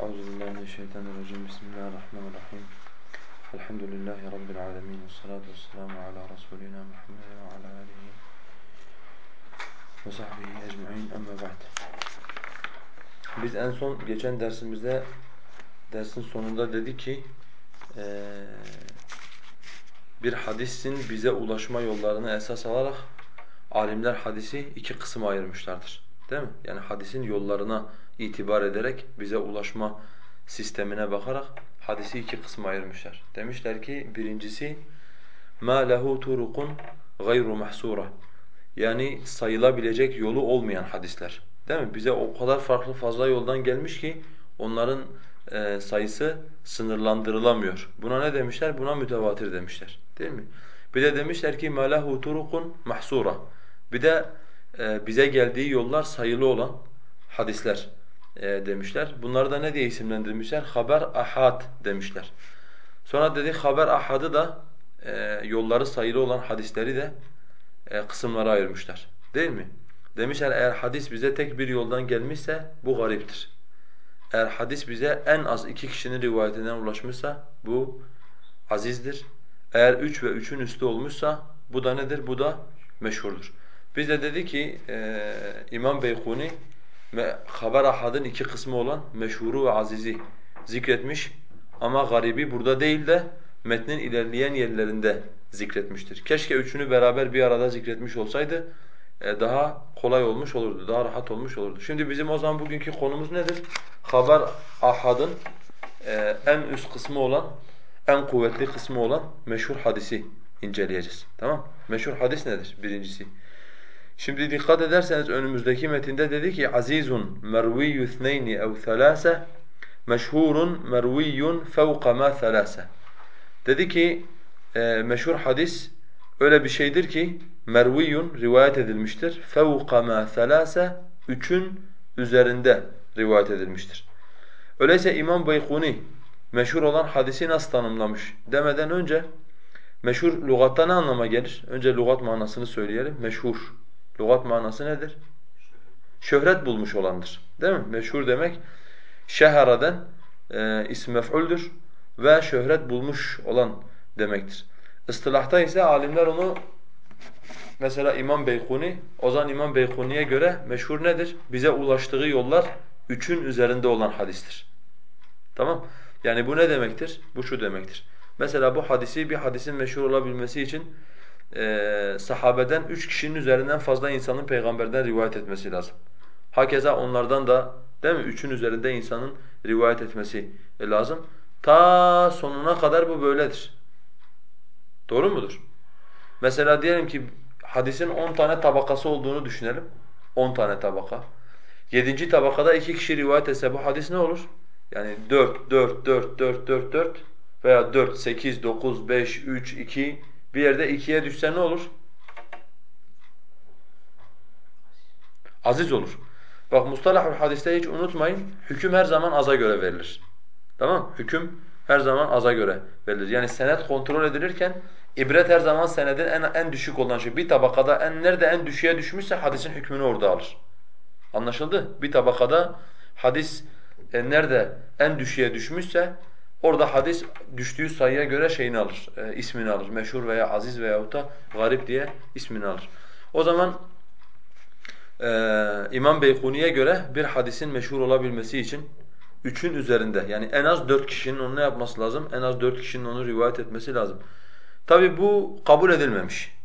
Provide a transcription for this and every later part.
Euzu billahi mineşşeytanirracim. Bismillahirrahmanirrahim. Elhamdülillahi rabbil alamin. Essalatu vesselamu ala rasulina Muhammed ve ala alihi ve sahbihi ecmaîn. Amma ba'd. Biz en son geçen dersimizde dersin sonunda dedi ki bir hadisin bize ulaşma yollarını esas alarak alimler hadisi iki kısma ayırmışlardır. Değil mi? Yani hadisin yollarına itibar ederek bize ulaşma sistemine bakarak hadisi iki kısma ayırmışlar. Demişler ki birincisi مَا لَهُ تُرُقٌ غَيْرُ مَحْسُورًا Yani sayılabilecek yolu olmayan hadisler. Değil mi? Bize o kadar farklı fazla yoldan gelmiş ki onların e, sayısı sınırlandırılamıyor. Buna ne demişler? Buna mütevatir demişler. Değil mi? Bir de demişler ki مَا لَهُ تُرُقٌ مَحْسُورًا Bir de e, bize geldiği yollar sayılı olan hadisler e, demişler. Bunları da ne diye isimlendirmişler? Haber ahad demişler. Sonra dedi haber ahadı da e, yolları sayılı olan hadisleri de e, kısımlara ayırmışlar. Değil mi? Demişler eğer hadis bize tek bir yoldan gelmişse bu gariptir. Eğer hadis bize en az iki kişinin rivayetinden ulaşmışsa bu azizdir. Eğer üç ve üçün üstü olmuşsa bu da nedir? Bu da meşhurdur. Biz de dedi ki e, İmam Beykuni haber ahadın iki kısmı olan meşhuru ve azizi zikretmiş ama garibi burada değil de metnin ilerleyen yerlerinde zikretmiştir. Keşke üçünü beraber bir arada zikretmiş olsaydı e, daha kolay olmuş olurdu, daha rahat olmuş olurdu. Şimdi bizim o zaman bugünkü konumuz nedir? Haber ahadın e, en üst kısmı olan, en kuvvetli kısmı olan meşhur hadisi inceleyeceğiz. Tamam? Meşhur hadis nedir? Birincisi. Şimdi dikkat ederseniz önümüzdeki metinde dedi ki azizun merviyyü ithneyni ev thalâse meşhurun merviyyun fevqa ma thalâse. Dedi ki e, meşhur hadis öyle bir şeydir ki merviyyun rivayet edilmiştir. Fevqa ma thalâse üçün üzerinde rivayet edilmiştir. Öyleyse İmam Beykuni meşhur olan hadisi nasıl tanımlamış demeden önce meşhur lügatta ne anlama gelir? Önce lügat manasını söyleyelim. Meşhur Lugat manası nedir? Şöhret bulmuş olandır. Değil mi? Meşhur demek şeharaden e, ism mef'uldür ve şöhret bulmuş olan demektir. Istilahta ise alimler onu mesela İmam Beykuni, o zaman İmam Beykuni'ye göre meşhur nedir? Bize ulaştığı yollar üçün üzerinde olan hadistir. Tamam? Yani bu ne demektir? Bu şu demektir. Mesela bu hadisi bir hadisin meşhur olabilmesi için e, sahabeden üç kişinin üzerinden fazla insanın peygamberden rivayet etmesi lazım. Hakeza onlardan da değil mi? Üçün üzerinde insanın rivayet etmesi lazım. Ta sonuna kadar bu böyledir. Doğru mudur? Mesela diyelim ki hadisin on tane tabakası olduğunu düşünelim. On tane tabaka. Yedinci tabakada iki kişi rivayet etse bu hadis ne olur? Yani dört, dört, dört, dört, dört, dört veya dört, sekiz, dokuz, beş, üç, iki bir yerde ikiye düşse ne olur? Aziz olur. Bak mustalahul hadiste hiç unutmayın, hüküm her zaman aza göre verilir. Tamam Hüküm her zaman aza göre verilir. Yani senet kontrol edilirken ibret her zaman senedin en, en düşük olan şey. Bir tabakada en nerede en düşüğe düşmüşse hadisin hükmünü orada alır. Anlaşıldı? Bir tabakada hadis e, nerede en düşüğe düşmüşse Orada hadis düştüğü sayıya göre şeyini alır, e, ismini alır. Meşhur veya aziz veyahut da garip diye ismini alır. O zaman e, İmam Beykuni'ye göre bir hadisin meşhur olabilmesi için üçün üzerinde yani en az dört kişinin onu yapması lazım? En az dört kişinin onu rivayet etmesi lazım. Tabi bu kabul edilmemiş.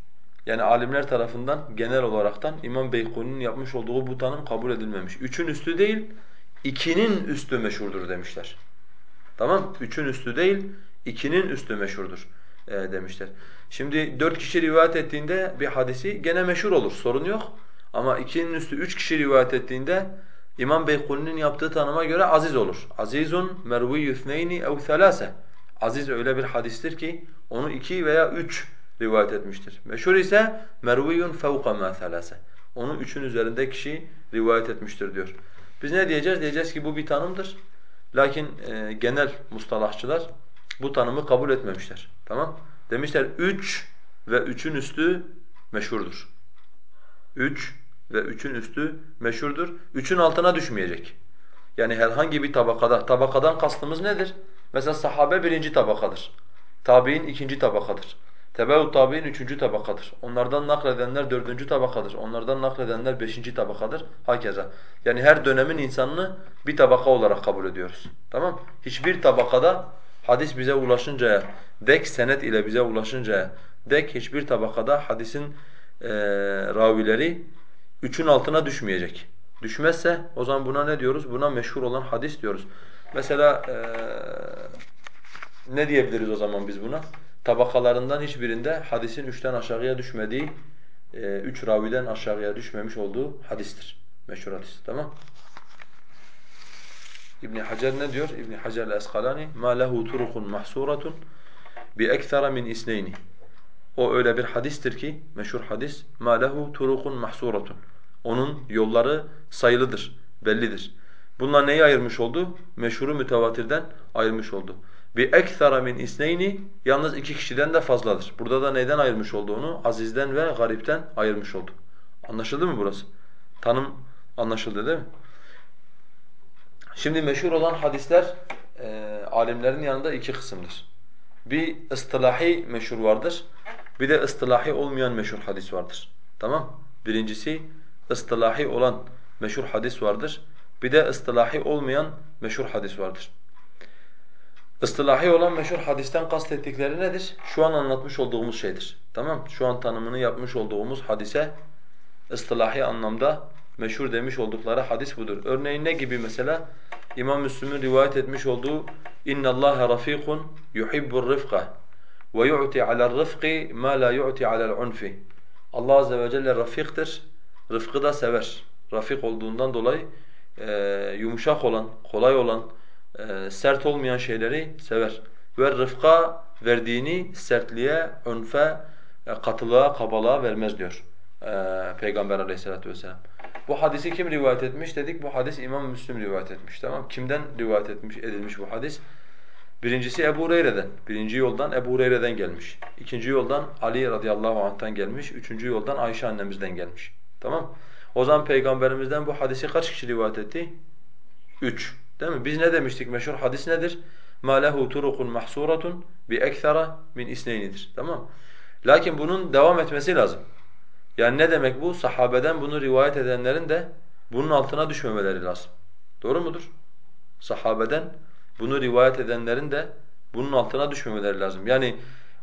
Yani alimler tarafından genel olaraktan İmam Beykuni'nin yapmış olduğu bu tanım kabul edilmemiş. Üçün üstü değil, ikinin üstü meşhurdur demişler. Tamam? Üçün üstü değil, ikinin üstü meşhurdur e, demişler. Şimdi dört kişi rivayet ettiğinde bir hadisi gene meşhur olur, sorun yok. Ama ikinin üstü üç kişi rivayet ettiğinde İmam Beykuni'nin yaptığı tanıma göre aziz olur. Azizun merviyyü ithneyni ev thalâse. Aziz öyle bir hadistir ki onu iki veya üç rivayet etmiştir. Meşhur ise merviyyun fevka mâ thalâse. Onu üçün üzerinde kişi rivayet etmiştir diyor. Biz ne diyeceğiz? Diyeceğiz ki bu bir tanımdır. Lakin e, genel mustalahçılar bu tanımı kabul etmemişler. Tamam? Demişler üç ve üçün üstü meşhurdur. Üç ve üçün üstü meşhurdur. Üçün altına düşmeyecek. Yani herhangi bir tabakada, tabakadan kastımız nedir? Mesela sahabe birinci tabakadır. Tabi'in ikinci tabakadır. Tebe'u tabi'in üçüncü tabakadır. Onlardan nakledenler dördüncü tabakadır. Onlardan nakledenler beşinci tabakadır. Hakeza. Yani her dönemin insanını bir tabaka olarak kabul ediyoruz. Tamam? Hiçbir tabakada hadis bize ulaşıncaya dek, senet ile bize ulaşıncaya dek hiçbir tabakada hadisin e, ravileri üçün altına düşmeyecek. Düşmezse o zaman buna ne diyoruz? Buna meşhur olan hadis diyoruz. Mesela e, ne diyebiliriz o zaman biz buna? Tabakalarından hiçbirinde hadisin üçten aşağıya düşmediği, e, üç raviden aşağıya düşmemiş olduğu hadistir. Meşhur hadis. Tamam İbn Hacer ne diyor? İbn Hacer el-Eskalani ma lehu turukun mahsuratun bi ekthara min isneyni. O öyle bir hadistir ki meşhur hadis ma lehu turukun mahsuratun. Onun yolları sayılıdır, bellidir. Bunlar neyi ayırmış oldu? Meşhuru mütevatirden ayırmış oldu. Bi ekthara min isneyni yalnız iki kişiden de fazladır. Burada da neyden ayırmış oldu onu? Azizden ve garipten ayırmış oldu. Anlaşıldı mı burası? Tanım anlaşıldı değil mi? Şimdi meşhur olan hadisler e, alimlerin yanında iki kısımdır. Bir ıstılahi meşhur vardır. Bir de ıstılahi olmayan meşhur hadis vardır. Tamam? Birincisi ıstılahi olan meşhur hadis vardır. Bir de ıstılahi olmayan meşhur hadis vardır Istilahi olan meşhur hadisten kastettikleri nedir? Şu an anlatmış olduğumuz şeydir. Tamam? Şu an tanımını yapmış olduğumuz hadise ıstilahi anlamda meşhur demiş oldukları hadis budur. Örneğin ne gibi mesela? İmam Müslim'in rivayet etmiş olduğu اِنَّ اللّٰهَ رَف۪يقٌ يُحِبُّ الرِّفْقَ وَيُعْتِ عَلَى الرِّفْقِ مَا لَا يُعْتِ عَلَى الْعُنْفِ Allah azze ve celle rafiktir, rıfkı da sever. Rafik olduğundan dolayı e, yumuşak olan, kolay olan, e, sert olmayan şeyleri sever. Ve rıfka verdiğini sertliğe, önfe, e, katılığa, kabalığa vermez diyor e, Peygamber aleyhissalatu vesselam. Bu hadisi kim rivayet etmiş dedik? Bu hadis İmam Müslim rivayet etmiş. Tamam Kimden rivayet etmiş, edilmiş bu hadis? Birincisi Ebu Hureyre'den. Birinci yoldan Ebu Hureyre'den gelmiş. İkinci yoldan Ali radıyallahu anh'tan gelmiş. Üçüncü yoldan Ayşe annemizden gelmiş. Tamam O zaman Peygamberimizden bu hadisi kaç kişi rivayet etti? Üç. Değil mi? Biz ne demiştik? Meşhur hadis nedir? مَا لَهُ تُرُقٌ مَحْصُورَةٌ بِاَكْثَرَ min isneynidir. Tamam Lakin bunun devam etmesi lazım. Yani ne demek bu? Sahabeden bunu rivayet edenlerin de bunun altına düşmemeleri lazım. Doğru mudur? Sahabeden bunu rivayet edenlerin de bunun altına düşmemeleri lazım. Yani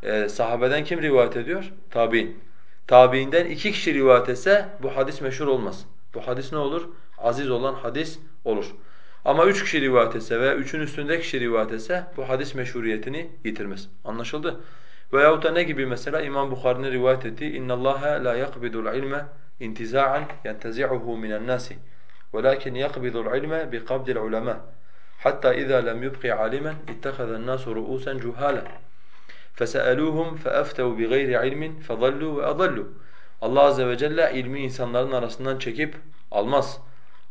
e, sahabeden kim rivayet ediyor? Tabi'in. Tabi'inden iki kişi rivayet etse bu hadis meşhur olmaz. Bu hadis ne olur? Aziz olan hadis olur. Ama üç kişi rivayet etse veya üçün üstünde kişi rivayet etse bu hadis meşhuriyetini yitirmez. Anlaşıldı? Veyahut da ne gibi mesela İmam Bukhari'nin rivayet ettiği اِنَّ اللّٰهَ لَا يَقْبِدُ الْعِلْمَ اِنْتِزَاعًا يَنْتَزِعُهُ مِنَ النَّاسِ وَلَكِنْ يَقْبِضُ الْعِلْمَ بِقَبْدِ الْعُلَمَاءِ حتى إذا لم يبق عالما اتخذ الناس رؤوسا جهالا فسألوهم فأفتوا بغير علم فضلوا وأضلوا Allah azze ve celle ilmi insanların arasından çekip almaz.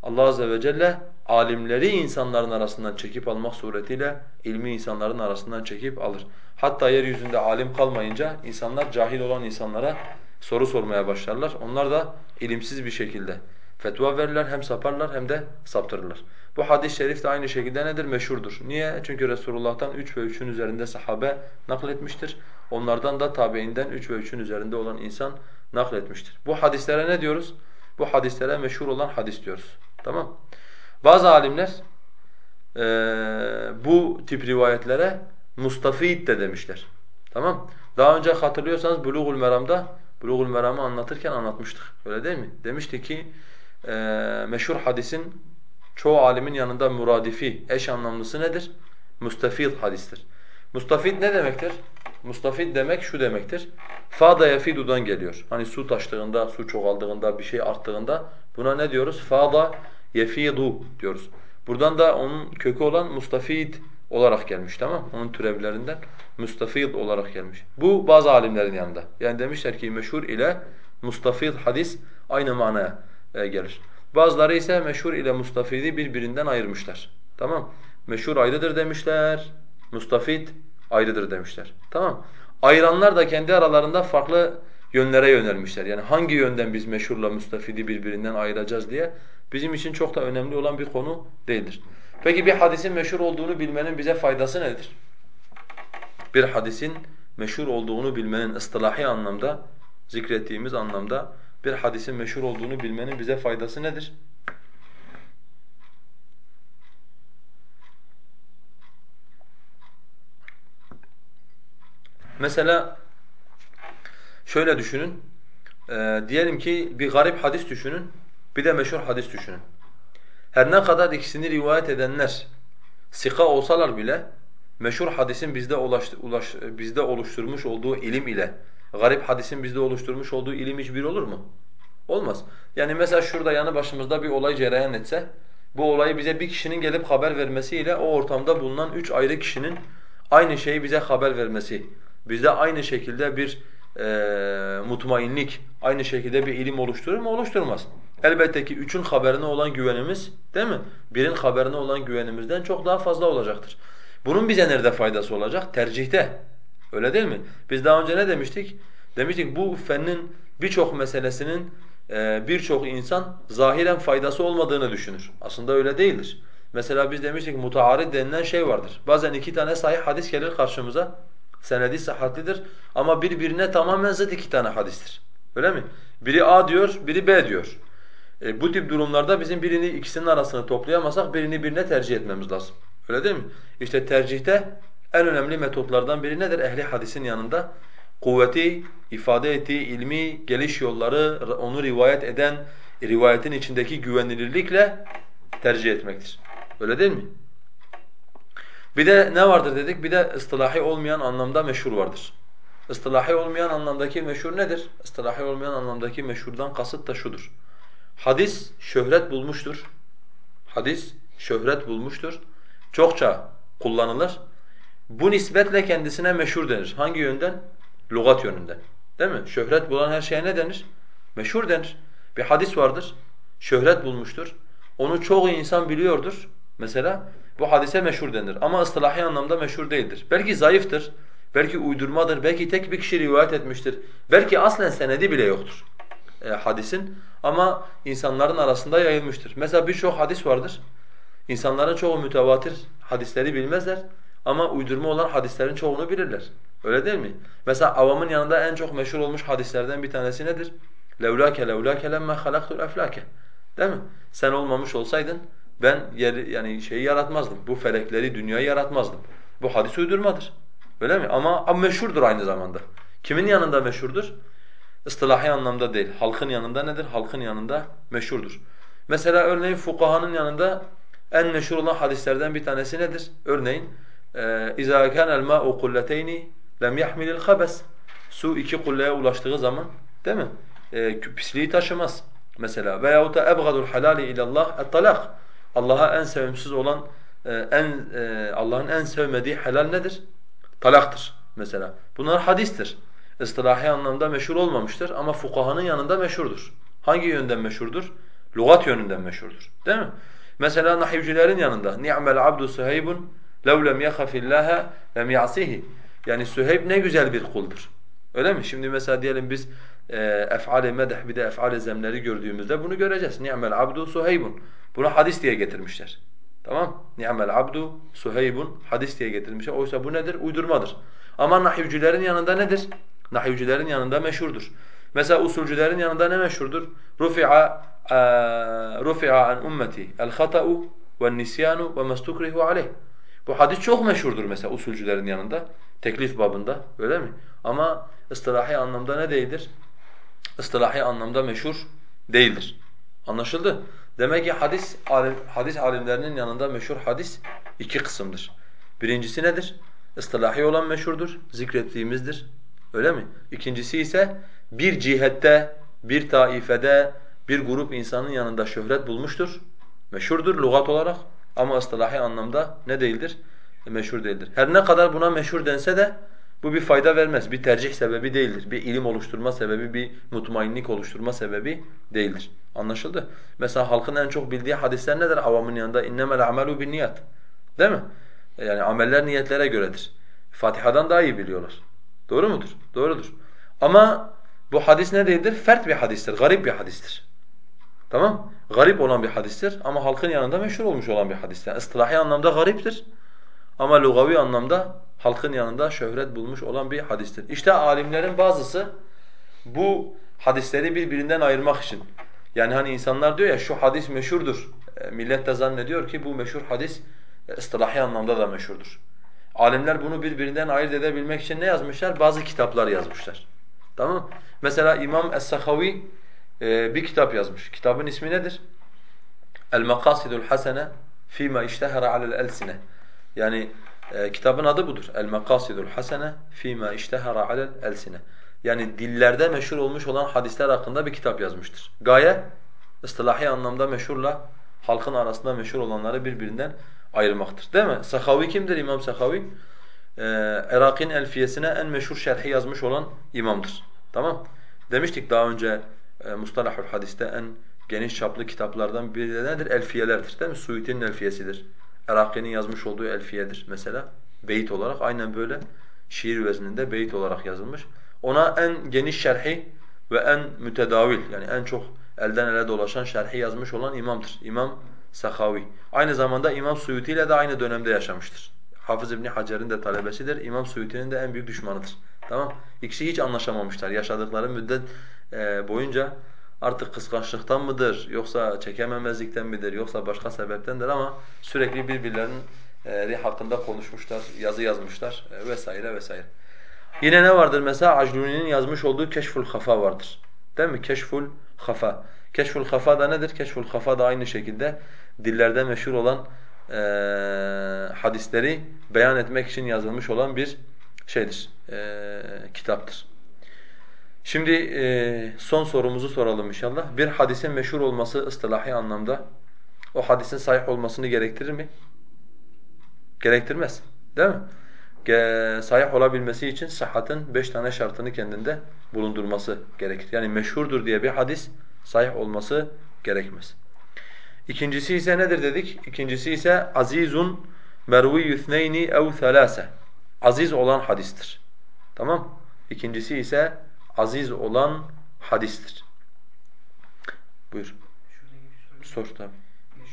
Allah azze ve celle alimleri insanların arasından çekip almak suretiyle ilmi insanların arasından çekip alır. Hatta yeryüzünde alim kalmayınca insanlar cahil olan insanlara soru sormaya başlarlar. Onlar da ilimsiz bir şekilde fetva verirler, hem saparlar hem de saptırırlar. Bu hadis-i şerif de aynı şekilde nedir? Meşhurdur. Niye? Çünkü Resulullah'tan üç ve üçün üzerinde sahabe nakletmiştir. Onlardan da tabiinden üç ve üçün üzerinde olan insan nakletmiştir. Bu hadislere ne diyoruz? Bu hadislere meşhur olan hadis diyoruz. Tamam Bazı alimler e, bu tip rivayetlere mustafid de demişler. Tamam Daha önce hatırlıyorsanız Bulugul Meram'da Bulugul Meram'ı anlatırken anlatmıştık. Öyle değil mi? Demişti ki e, meşhur hadisin çoğu alimin yanında muradifi, eş anlamlısı nedir? Mustafid hadistir. Mustafid ne demektir? Mustafid demek şu demektir. Fada yafidudan geliyor. Hani su taştığında, su çoğaldığında, bir şey arttığında buna ne diyoruz? Fada yefidu diyoruz. Buradan da onun kökü olan mustafid olarak gelmiş tamam Onun türevlerinden mustafid olarak gelmiş. Bu bazı alimlerin yanında. Yani demişler ki meşhur ile mustafid hadis aynı manaya e, gelir. Bazıları ise meşhur ile mustafidi birbirinden ayırmışlar. Tamam Meşhur ayrıdır demişler, mustafid ayrıdır demişler. Tamam Ayıranlar da kendi aralarında farklı yönlere yönelmişler. Yani hangi yönden biz meşhurla mustafidi birbirinden ayıracağız diye bizim için çok da önemli olan bir konu değildir. Peki bir hadisin meşhur olduğunu bilmenin bize faydası nedir? Bir hadisin meşhur olduğunu bilmenin ıstılahi anlamda, zikrettiğimiz anlamda bir hadisin meşhur olduğunu bilmenin bize faydası nedir? Mesela şöyle düşünün. E, diyelim ki bir garip hadis düşünün, bir de meşhur hadis düşünün. Her ne kadar ikisini rivayet edenler sika olsalar bile meşhur hadisin bizde ulaş, ulaş, bizde oluşturmuş olduğu ilim ile garip hadisin bizde oluşturmuş olduğu ilim hiçbir olur mu? Olmaz. Yani mesela şurada yanı başımızda bir olay cereyan etse bu olayı bize bir kişinin gelip haber vermesiyle o ortamda bulunan üç ayrı kişinin aynı şeyi bize haber vermesi, bizde aynı şekilde bir e, mutmainlik, aynı şekilde bir ilim oluşturur mu? Oluşturmaz. Elbette ki üçün haberine olan güvenimiz değil mi? Birin haberine olan güvenimizden çok daha fazla olacaktır. Bunun bize nerede faydası olacak? Tercihte. Öyle değil mi? Biz daha önce ne demiştik? Demiştik bu fennin birçok meselesinin e, birçok insan zahiren faydası olmadığını düşünür. Aslında öyle değildir. Mesela biz demiştik mutaarid denilen şey vardır. Bazen iki tane sahih hadis gelir karşımıza. Senedi sıhhatlidir ama birbirine tamamen zıt iki tane hadistir. Öyle mi? Biri A diyor, biri B diyor. E, bu tip durumlarda bizim birini ikisinin arasını toplayamasak birini birine tercih etmemiz lazım. Öyle değil mi? İşte tercihte en önemli metotlardan biri nedir? Ehli hadisin yanında kuvveti, ifade ettiği ilmi, geliş yolları, onu rivayet eden, rivayetin içindeki güvenilirlikle tercih etmektir. Öyle değil mi? Bir de ne vardır dedik? Bir de ıstılahi olmayan anlamda meşhur vardır. Istilahi olmayan anlamdaki meşhur nedir? Istilahi olmayan anlamdaki meşhurdan kasıt da şudur. Hadis şöhret bulmuştur. Hadis şöhret bulmuştur. Çokça kullanılır. Bu nisbetle kendisine meşhur denir. Hangi yönden? Lugat yönünden. Değil mi? Şöhret bulan her şeye ne denir? Meşhur denir. Bir hadis vardır. Şöhret bulmuştur. Onu çok insan biliyordur. Mesela bu hadise meşhur denir. Ama ıstılahi anlamda meşhur değildir. Belki zayıftır. Belki uydurmadır. Belki tek bir kişi rivayet etmiştir. Belki aslen senedi bile yoktur e, hadisin ama insanların arasında yayılmıştır. Mesela birçok hadis vardır. İnsanların çoğu mütevatir hadisleri bilmezler ama uydurma olan hadislerin çoğunu bilirler. Öyle değil mi? Mesela avamın yanında en çok meşhur olmuş hadislerden bir tanesi nedir? Levlake levlake lemme halaktul eflake. Değil mi? Sen olmamış olsaydın ben yer, yani şeyi yaratmazdım. Bu felekleri, dünyayı yaratmazdım. Bu hadis uydurmadır. Öyle mi? Ama, ama meşhurdur aynı zamanda. Kimin yanında meşhurdur? Istilahi anlamda değil. Halkın yanında nedir? Halkın yanında meşhurdur. Mesela örneğin fukahanın yanında en meşhur olan hadislerden bir tanesi nedir? Örneğin اِذَا كَانَ الْمَاءُ قُلَّتَيْنِ lem yahmilil habes. Su iki kulleye ulaştığı zaman değil mi? E, pisliği taşımaz mesela. Veyahut da ebgadul halali ilallah et-talak. Allah'a en sevimsiz olan e, en e, Allah'ın en sevmediği helal nedir? Talaktır mesela. Bunlar hadistir. İstilahi anlamda meşhur olmamıştır ama fukahanın yanında meşhurdur. Hangi yönden meşhurdur? Lugat yönünden meşhurdur. Değil mi? Mesela nahivcilerin yanında ni'mel abdu suheybun lev lem yekhafillaha lem ya'sihi. Yani Süheyb ne güzel bir kuldur. Öyle mi? Şimdi mesela diyelim biz e, ef'al-i medh bir de ef'al-i zemleri gördüğümüzde bunu göreceğiz. Ni'mel abdu Suheybun. Bunu hadis diye getirmişler. Tamam? Ni'mel abdu Suheybun hadis diye getirmişler. Oysa bu nedir? Uydurmadır. Ama nahivcilerin yanında nedir? Nahivcilerin yanında meşhurdur. Mesela usulcülerin yanında ne meşhurdur? Rufi'a e, rufi'a an ummeti el-hata'u ve'n-nisyanu ve mastukrihu aleyh. Bu hadis çok meşhurdur mesela usulcülerin yanında. Teklif babında öyle mi? Ama ıstılahi anlamda ne değildir? Istilahi anlamda meşhur değildir. Anlaşıldı? Demek ki hadis alim, hadis alimlerinin yanında meşhur hadis iki kısımdır. Birincisi nedir? Istilahi olan meşhurdur, zikrettiğimizdir. Öyle mi? İkincisi ise bir cihette, bir taifede, bir grup insanın yanında şöhret bulmuştur. Meşhurdur lügat olarak ama ıstilahi anlamda ne değildir? meşhur değildir. Her ne kadar buna meşhur dense de bu bir fayda vermez. Bir tercih sebebi değildir. Bir ilim oluşturma sebebi, bir mutmainlik oluşturma sebebi değildir. Anlaşıldı? Mesela halkın en çok bildiği hadisler nedir avamın yanında? اِنَّمَا الْعَمَلُ بِالنِّيَاتِ Değil mi? Yani ameller niyetlere göredir. Fatiha'dan daha iyi biliyorlar. Doğru mudur? Doğrudur. Ama bu hadis ne değildir? Fert bir hadistir, garip bir hadistir. Tamam? Garip olan bir hadistir ama halkın yanında meşhur olmuş olan bir hadis. Yani ıstilahi anlamda gariptir ama lugavi anlamda halkın yanında şöhret bulmuş olan bir hadistir. İşte alimlerin bazısı bu hadisleri birbirinden ayırmak için yani hani insanlar diyor ya şu hadis meşhurdur. E, millet de zannediyor ki bu meşhur hadis e, ıstilahi anlamda da meşhurdur. Alimler bunu birbirinden ayırt edebilmek için ne yazmışlar? Bazı kitaplar yazmışlar. Tamam Mesela İmam Es-Sakhavi e, bir kitap yazmış. Kitabın ismi nedir? El-Makasidul Hasene fîmâ iştehara alel elsine. Yani e, kitabın adı budur. El-Makasidul Hasene fîmâ iştehara alel elsine. Yani dillerde meşhur olmuş olan hadisler hakkında bir kitap yazmıştır. Gaye, ıstılahi anlamda meşhurla halkın arasında meşhur olanları birbirinden ayırmaktır. Değil mi? Sakhavi kimdir İmam Sakhavi? Ee, Irak'ın Elfiyesine en meşhur şerhi yazmış olan imamdır. Tamam? Demiştik daha önce e, Mustalahul Hadis'te en geniş çaplı kitaplardan biri de nedir? Elfiyelerdir değil mi? Suyuti'nin elfiyesidir. Iraki'nin yazmış olduğu elfiyedir mesela. Beyit olarak aynen böyle şiir vezninde beyit olarak yazılmış. Ona en geniş şerhi ve en mütedavil yani en çok elden ele dolaşan şerhi yazmış olan imamdır. İmam Sakhavi. Aynı zamanda İmam Suyuti ile de aynı dönemde yaşamıştır. Hafız İbn Hacer'in de talebesidir. İmam Suyuti'nin de en büyük düşmanıdır. Tamam? İkisi hiç anlaşamamışlar. Yaşadıkları müddet e, boyunca artık kıskançlıktan mıdır yoksa çekememezlikten midir yoksa başka sebeptendir ama sürekli birbirlerinin e, hakkında konuşmuşlar, yazı yazmışlar e, vesaire vesaire. Yine ne vardır mesela Acluni'nin yazmış olduğu Keşful Hafa vardır. Değil mi? Keşful Hafa. Keşful Hafa da nedir? Keşful Hafa da aynı şekilde dillerde meşhur olan e, hadisleri beyan etmek için yazılmış olan bir şeydir, e, kitaptır. Şimdi e, son sorumuzu soralım inşallah. Bir hadisin meşhur olması ıstılahi anlamda o hadisin sahih olmasını gerektirir mi? Gerektirmez. Değil mi? sahih olabilmesi için sıhhatın beş tane şartını kendinde bulundurması gerekir. Yani meşhurdur diye bir hadis sahih olması gerekmez. İkincisi ise nedir dedik? İkincisi ise azizun mervi yüthneyni ev thalase. Aziz olan hadistir. Tamam? İkincisi ise aziz olan hadistir. Buyur. Sor tabi.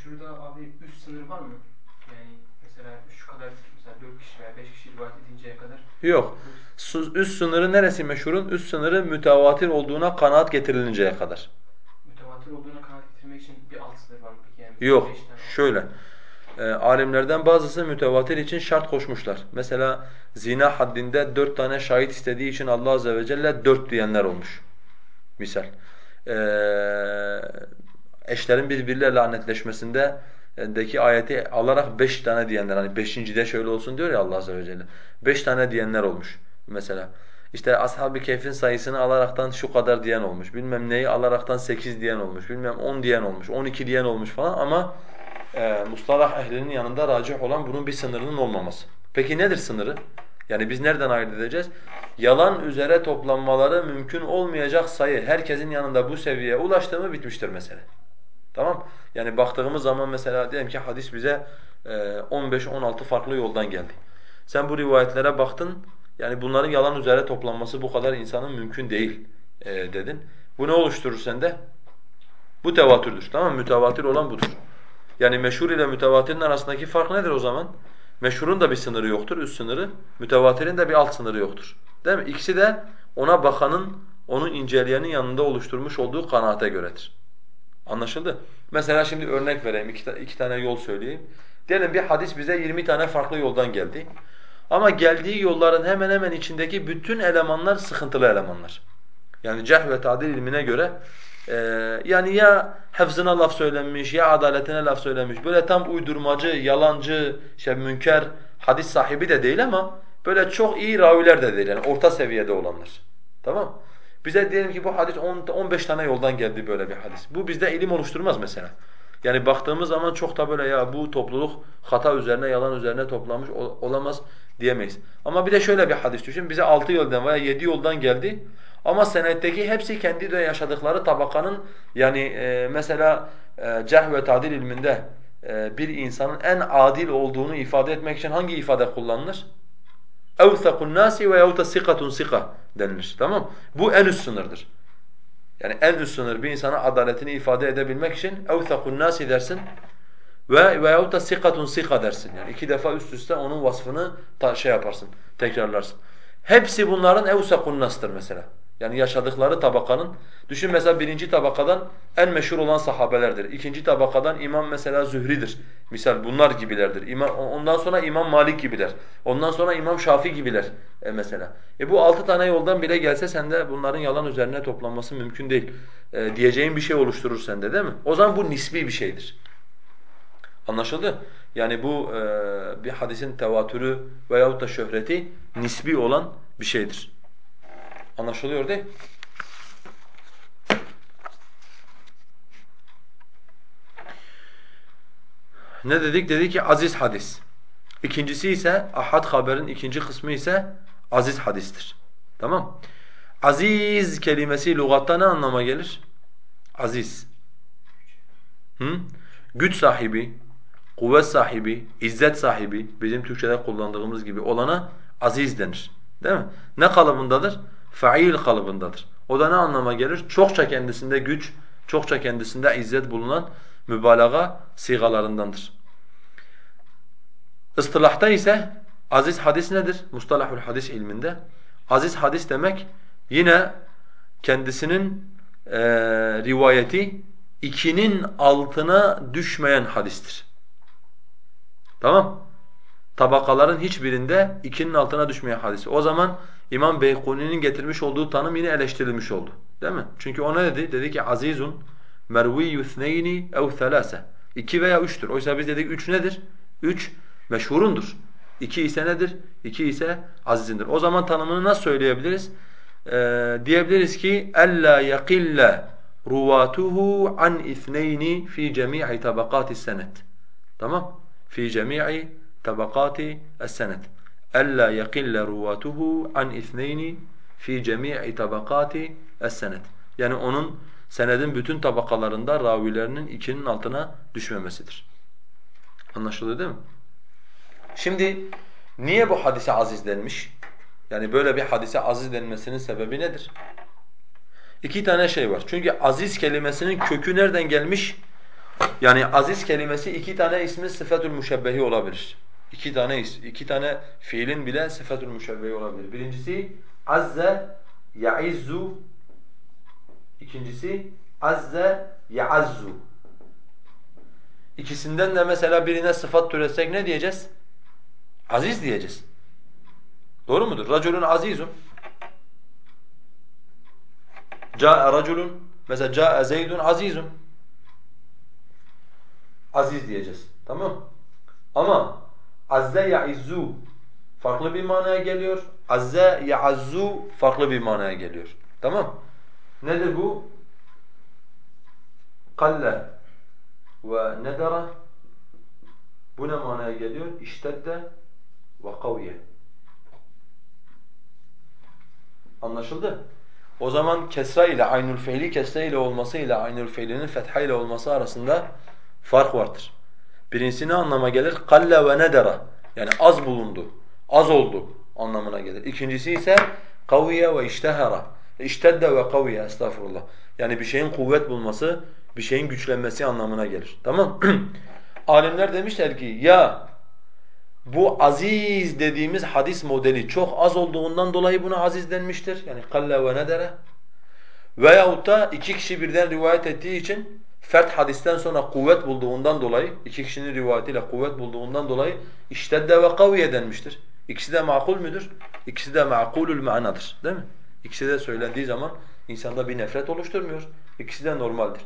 Şurada abi üst sınır var mı? Yani mesela şu kadar mesela 4 kişi veya 5 kişi rivayet edinceye kadar. Yok. Üst sınırı neresi meşhurun? Üst sınırı mütevatir olduğuna kanaat getirilinceye kadar. Mütevatir olduğuna kanaat getirmek için bir alt sınır var mı Yok. Şöyle. E, alimlerden bazısı mütevatir için şart koşmuşlar. Mesela zina haddinde dört tane şahit istediği için Allah azze ve celle dört diyenler olmuş. Misal. E, eşlerin birbirleriyle lanetleşmesinde deki ayeti alarak beş tane diyenler hani beşincide şöyle olsun diyor ya Allah azze ve celle. Beş tane diyenler olmuş mesela. İşte ashab-ı kehfin sayısını alaraktan şu kadar diyen olmuş. Bilmem neyi alaraktan sekiz diyen olmuş. Bilmem on diyen olmuş. On iki diyen olmuş falan ama e, mustalah ehlinin yanında racih olan bunun bir sınırının olmaması. Peki nedir sınırı? Yani biz nereden ayırt edeceğiz? Yalan üzere toplanmaları mümkün olmayacak sayı herkesin yanında bu seviyeye ulaştı mı bitmiştir mesele. Tamam? Yani baktığımız zaman mesela diyelim ki hadis bize 15-16 e, farklı yoldan geldi. Sen bu rivayetlere baktın, yani bunların yalan üzere toplanması bu kadar insanın mümkün değil e, dedin. Bu ne oluşturur sende? Bu tevatürdür. Tamam mı? Mütevatir olan budur. Yani meşhur ile mütevatirin arasındaki fark nedir o zaman? Meşhurun da bir sınırı yoktur, üst sınırı. Mütevatirin de bir alt sınırı yoktur. Değil mi? İkisi de ona bakanın, onu inceleyenin yanında oluşturmuş olduğu kanaate göredir. Anlaşıldı? Mesela şimdi örnek vereyim, iki, iki tane yol söyleyeyim. Diyelim bir hadis bize 20 tane farklı yoldan geldi. Ama geldiği yolların hemen hemen içindeki bütün elemanlar sıkıntılı elemanlar. Yani ceh ve tadil ilmine göre e, yani ya hafzına laf söylenmiş ya adaletine laf söylenmiş. Böyle tam uydurmacı, yalancı, şey münker hadis sahibi de değil ama böyle çok iyi raviler de değil yani orta seviyede olanlar. Tamam? Bize diyelim ki bu hadis 10 15 tane yoldan geldi böyle bir hadis. Bu bizde ilim oluşturmaz mesela. Yani baktığımız zaman çok da böyle ya bu topluluk hata üzerine, yalan üzerine toplanmış olamaz diyemeyiz. Ama bir de şöyle bir hadis düşün. Bize 6 yoldan veya 7 yoldan geldi. Ama senetteki hepsi kendi de yaşadıkları tabakanın yani e, mesela e, ceh ve tadil ilminde e, bir insanın en adil olduğunu ifade etmek için hangi ifade kullanılır? اَوْثَقُ النَّاسِ وَيَوْتَ سِقَةٌ سِقَةٌ denilir. Tamam Bu en üst sınırdır. Yani en üst sınır bir insana adaletini ifade edebilmek için اَوْثَقُ النَّاسِ dersin ve veyahut da sikatun sika dersin. Yani iki defa üst üste onun vasfını ta, şey yaparsın, tekrarlarsın. Hepsi bunların evsakun nas'tır mesela. Yani yaşadıkları tabakanın, düşün mesela birinci tabakadan en meşhur olan sahabelerdir. İkinci tabakadan imam mesela Zühri'dir. Misal bunlar gibilerdir. İmam, ondan sonra İmam Malik gibiler. Ondan sonra İmam Şafi gibiler e mesela. E bu altı tane yoldan bile gelse sende bunların yalan üzerine toplanması mümkün değil. E, diyeceğin bir şey oluşturur sende değil mi? O zaman bu nisbi bir şeydir. Anlaşıldı? Yani bu e, bir hadisin tevatürü veyahut da şöhreti nisbi olan bir şeydir. Anlaşılıyor değil Ne dedik? Dedik ki aziz hadis. İkincisi ise ahad haberin ikinci kısmı ise aziz hadistir. Tamam? Aziz kelimesi lügatta ne anlama gelir? Aziz. Hı? Güç sahibi, kuvvet sahibi, izzet sahibi, bizim Türkçe'de kullandığımız gibi olana aziz denir. Değil mi? Ne kalıbındadır? Fail kalıbındadır. O da ne anlama gelir? Çokça kendisinde güç, çokça kendisinde izzet bulunan mübalağa sigalarındandır. Istılahta ise aziz hadis nedir? Mustalahul hadis ilminde. Aziz hadis demek yine kendisinin e, rivayeti ikinin altına düşmeyen hadistir. Tamam? Tabakaların hiçbirinde ikinin altına düşmeyen hadisi. O zaman İmam Beykuni'nin getirmiş olduğu tanım yine eleştirilmiş oldu. Değil mi? Çünkü o ne dedi? Dedi ki azizun merviyyü thneyni ev thelâse. İki veya üçtür. Oysa biz dedik üç nedir? Üç meşhurundur. İki ise nedir? İki ise azizindir. O zaman tanımını nasıl söyleyebiliriz? Ee, diyebiliriz ki ella yakille ruvatuhu an ithneyni fi cemi'i tabakati senet. Tamam? Fi cemi'i tabakati es-senet. Ella yakille ruvatuhu an ithneyni fi cemi'i tabakati es-senet. Yani onun senedin bütün tabakalarında ravilerinin ikinin altına düşmemesidir. Anlaşıldı değil mi? Şimdi niye bu hadise aziz denmiş? Yani böyle bir hadise aziz denmesinin sebebi nedir? İki tane şey var. Çünkü aziz kelimesinin kökü nereden gelmiş? Yani aziz kelimesi iki tane ismin sıfatül müşebbehi olabilir. İki tane is, iki tane fiilin bile sıfatül müşebbehi olabilir. Birincisi azze ya'izzu. İkincisi azze ya'azzu. İkisinden de mesela birine sıfat türetsek ne diyeceğiz? Aziz diyeceğiz. Doğru mudur? Raculun azizun. Ca'a raculun. Mesela ca'a zeydun azizun aziz diyeceğiz. Tamam Ama azze ya'izzu farklı bir manaya geliyor. Azze ya'azzu farklı bir manaya geliyor. Tamam Nedir bu? Kalle ve nedara bu ne manaya geliyor? İştedde ve kaviye. Anlaşıldı? O zaman kesra ile aynül fiili kesra ile olması ile aynül fiilinin fetha ile olması arasında fark vardır. Birincisi ne anlama gelir? Kalle ve nedera. Yani az bulundu, az oldu anlamına gelir. İkincisi ise kaviye ve iştehara. İştedde ve kaviye estağfurullah. Yani bir şeyin kuvvet bulması, bir şeyin güçlenmesi anlamına gelir. Tamam? Alimler demişler ki ya bu aziz dediğimiz hadis modeli çok az olduğundan dolayı buna aziz denmiştir. Yani kalle ve nedere. Veyahut da iki kişi birden rivayet ettiği için fert hadisten sonra kuvvet bulduğundan dolayı, iki kişinin rivayetiyle kuvvet bulduğundan dolayı iştedde ve kaviye denmiştir. İkisi de makul müdür? İkisi de makulül manadır. Değil mi? İkisi de söylendiği zaman insanda bir nefret oluşturmuyor. İkisi de normaldir.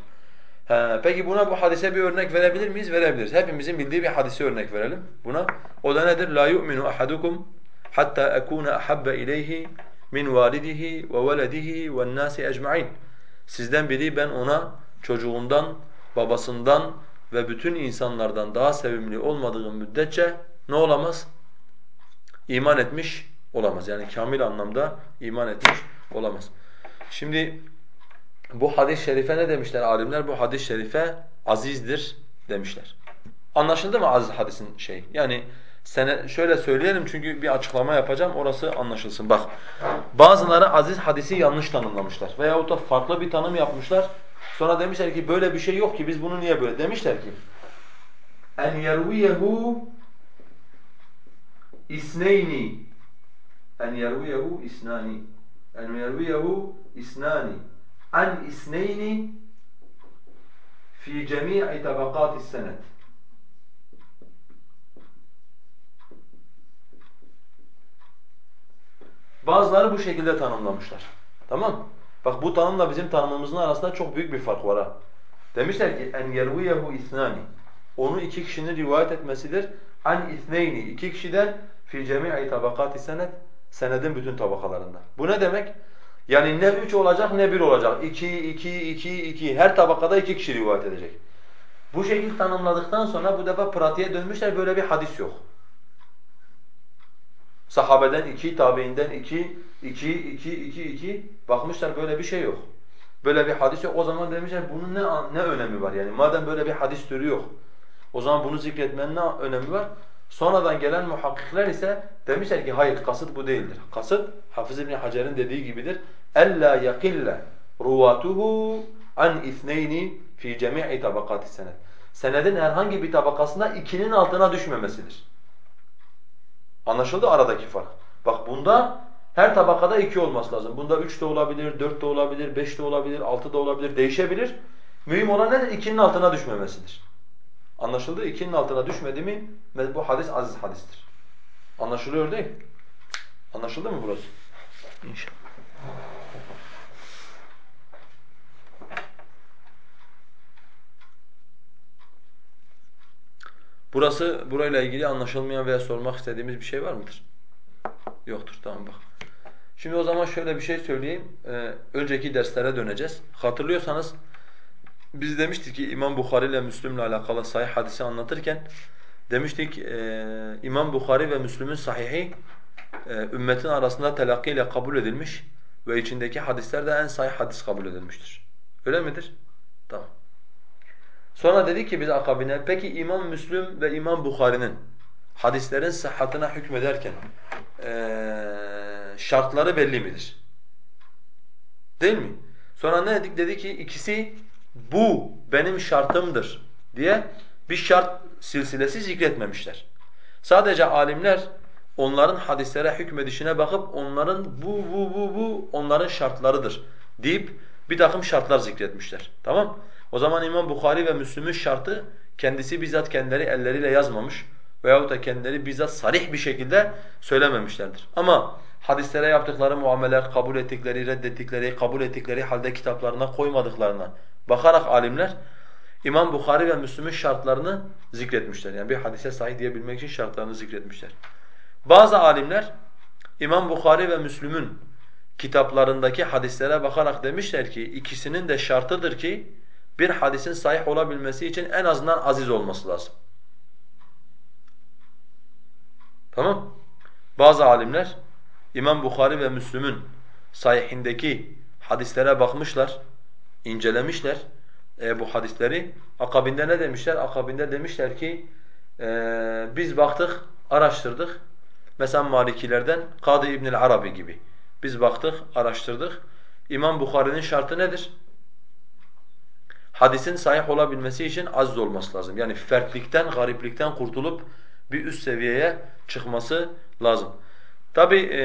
He, peki buna bu hadise bir örnek verebilir miyiz? Verebiliriz. Hepimizin bildiği bir hadise örnek verelim buna. O da nedir? La yu'minu ahadukum hatta akuna ahabba ileyhi min validihi ve veledihi ve'n nasi ecmaîn. Sizden biri ben ona çocuğundan, babasından ve bütün insanlardan daha sevimli olmadığı müddetçe ne olamaz? İman etmiş olamaz. Yani kamil anlamda iman etmiş olamaz. Şimdi bu hadis-i şerife ne demişler alimler? Bu hadis-i şerife azizdir demişler. Anlaşıldı mı aziz hadisin şey? Yani Sene, şöyle söyleyelim çünkü bir açıklama yapacağım orası anlaşılsın. Bak bazıları aziz hadisi yanlış tanımlamışlar veyahut da farklı bir tanım yapmışlar. Sonra demişler ki böyle bir şey yok ki biz bunu niye böyle? Demişler ki en yerviyehu isneyni. En yerviyehu isnani. En yerviyehu isnani. An isneyni fi cemi'i tabakatis senet Bazıları bu şekilde tanımlamışlar. Tamam Bak bu tanımla bizim tanımımızın arasında çok büyük bir fark var ha. Demişler ki en yerviyehu isnani. Onu iki kişinin rivayet etmesidir. An isneyni. iki kişiden fi cemi'i tabakati senet. Senedin bütün tabakalarında. Bu ne demek? Yani ne üç olacak ne bir olacak. İki, iki, iki, iki. Her tabakada iki kişi rivayet edecek. Bu şekilde tanımladıktan sonra bu defa pratiğe dönmüşler böyle bir hadis yok. Sahabeden iki, tabiinden iki, iki, iki, iki, iki. Bakmışlar böyle bir şey yok. Böyle bir hadis yok. O zaman demişler bunun ne ne önemi var yani? Madem böyle bir hadis türü yok. O zaman bunu zikretmenin ne önemi var? Sonradan gelen muhakkikler ise demişler ki hayır kasıt bu değildir. Kasıt Hafız İbn Hacer'in dediği gibidir. Ella yakille ruvatuhu an ithneyni fi cemi'i tabakati sened. Senedin herhangi bir tabakasında ikinin altına düşmemesidir. Anlaşıldı aradaki fark. Bak bunda her tabakada iki olması lazım. Bunda üç de olabilir, dört de olabilir, beş de olabilir, altı da olabilir, değişebilir. Mühim olan nedir? İkinin altına düşmemesidir. Anlaşıldı? İkinin altına düşmedi mi bu hadis aziz hadistir. Anlaşılıyor değil Anlaşıldı mı burası? İnşallah. Burası burayla ilgili anlaşılmayan veya sormak istediğimiz bir şey var mıdır? Yoktur. Tamam bak. Şimdi o zaman şöyle bir şey söyleyeyim. Ee, önceki derslere döneceğiz. Hatırlıyorsanız biz demiştik ki İmam Bukhari ile Müslüm'le alakalı sahih hadisi anlatırken demiştik e, İmam Bukhari ve Müslüm'ün sahihi e, ümmetin arasında telakki ile kabul edilmiş ve içindeki hadisler de en sahih hadis kabul edilmiştir. Öyle midir? Sonra dedi ki biz akabine peki İmam Müslüm ve İmam Bukhari'nin hadislerin sıhhatına hükmederken ee, şartları belli midir? Değil mi? Sonra ne dedik? Dedi ki ikisi bu benim şartımdır diye bir şart silsilesi zikretmemişler. Sadece alimler onların hadislere hükmedişine bakıp onların bu bu bu bu onların şartlarıdır deyip bir takım şartlar zikretmişler. Tamam? O zaman İmam Bukhari ve Müslüm'ün şartı kendisi bizzat kendileri elleriyle yazmamış veyahut da kendileri bizzat sarih bir şekilde söylememişlerdir. Ama hadislere yaptıkları muameler, kabul ettikleri, reddettikleri, kabul ettikleri halde kitaplarına koymadıklarına bakarak alimler İmam Bukhari ve Müslüm'ün şartlarını zikretmişler. Yani bir hadise sahih diyebilmek için şartlarını zikretmişler. Bazı alimler İmam Bukhari ve Müslüm'ün kitaplarındaki hadislere bakarak demişler ki ikisinin de şartıdır ki bir hadisin sahih olabilmesi için en azından aziz olması lazım. Tamam? Bazı alimler İmam Bukhari ve Müslüm'ün sahihindeki hadislere bakmışlar, incelemişler e, bu hadisleri. Akabinde ne demişler? Akabinde demişler ki e, biz baktık, araştırdık. Mesela Malikilerden Kadı İbnül Arabi gibi. Biz baktık, araştırdık. İmam Bukhari'nin şartı nedir? Hadisin sahih olabilmesi için aziz olması lazım. Yani fertlikten, gariplikten kurtulup bir üst seviyeye çıkması lazım. Tabi e,